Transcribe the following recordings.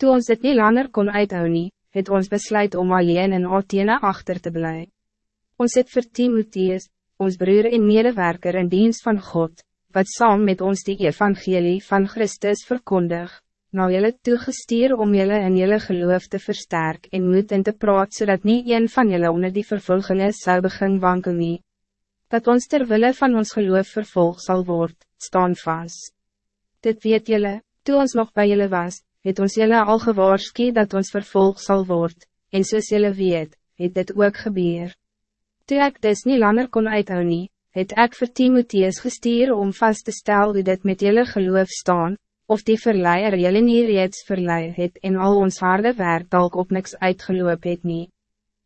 Toen ons dit niet langer kon uithou nie, het ons besluit om alleen in Athene achter te blijven. Ons het vir Timotheus, ons broer en medewerker in dienst van God, wat saam met ons die evangelie van Christus verkondig, nou jylle toegestuur om jylle in jylle geloof te versterken en moed in te praat, zodat niet een van jylle onder die vervolgingen zou begin wankel nie. Dat ons terwille van ons geloof vervolg zal worden, staan vast. Dit weet jylle, toe ons nog bij jylle was, het ons jylle al gewaarskie dat ons vervolg zal worden, en soos jylle weet, het dit ook gebeur. Toe ek dis nie langer kon uithou nie, het ek vir Timotheus gestuur om vast te stellen hoe dit met jylle geloof staan, of die verleier jylle nie reeds verlei het en al ons harde werk dalk op niks uitgeloop het nie.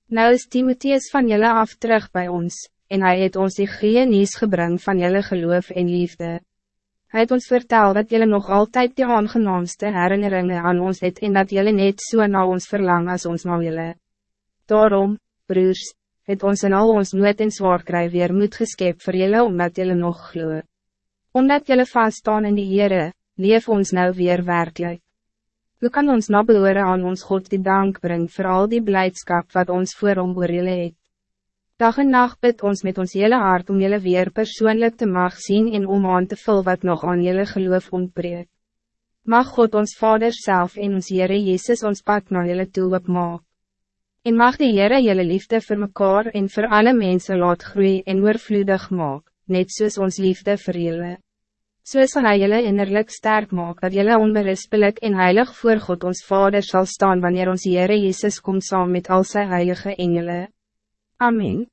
Nou is Timotheus van jylle af terug bij ons, en hij het ons die goeie nieuws gebring van jylle geloof en liefde. Hij het ons vertel dat jullie nog altijd de aangenaamste herinneringen aan ons het en dat jullie net zo so na ons verlang als ons na jullie. Daarom, broers, het ons in al ons nood en zwaar kry weer moed geskep voor jullie omdat jullie nog glo. Omdat jullie vaststaan in die Heere, leef ons nou weer werkelijk. Hoe kan ons nabeloore aan ons God die dank brengen voor al die blijdschap wat ons voor om oor jullie het? Dag en nacht bid ons met ons hele hart om jullie weer persoonlijk te mag zien en om aan te vul wat nog aan jullie geloof ontbreekt. Mag God ons Vader zelf en ons Heere Jezus ons pad naar jullie toe opmaak. En mag die Heere jullie liefde voor mekaar en voor alle mensen laat groeien en oorvloedig maak, net soos ons liefde voor jullie. So sal hy jylle innerlijk sterk maak, dat jylle onberispelijk en heilig voor God ons Vader zal staan wanneer ons Heere Jezus komt saam met al sy heilige engelen. Amén.